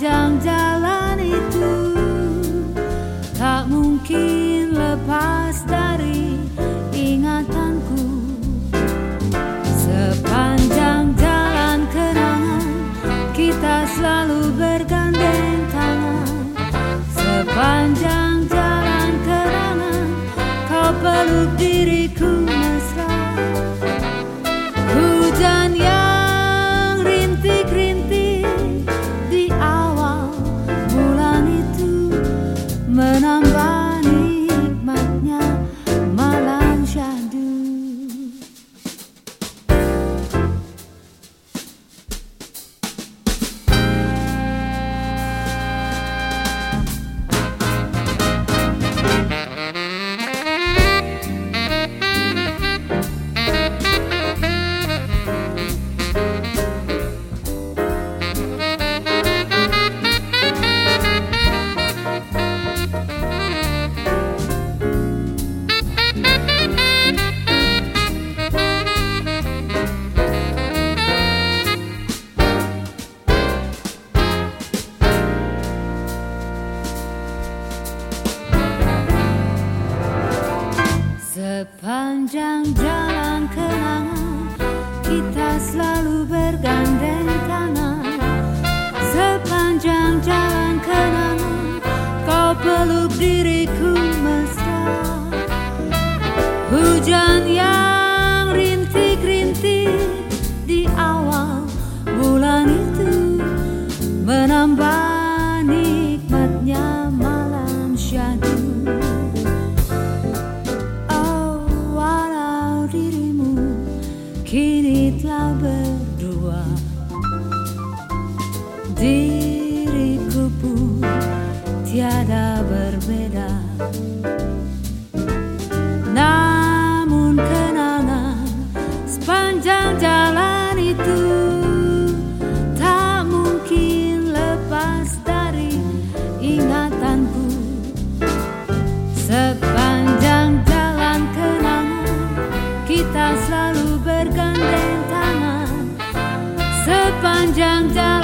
Panjang jalan itu tak mungkin lepas dari ingatanku. Sepanjang jalan kenangan kita selalu bergandeng tangan. Sepanjang jalan kenangan kau peluk diriku. Sepanjang jalan kenangan Kita selalu bergandeng tangan. Sepanjang jalan kenangan Kau peluk diriku mesra. Hujan yang miliklah berdua. Diriku pun tiada berbeda. Namun kenangan sepanjang jalan itu panjang dan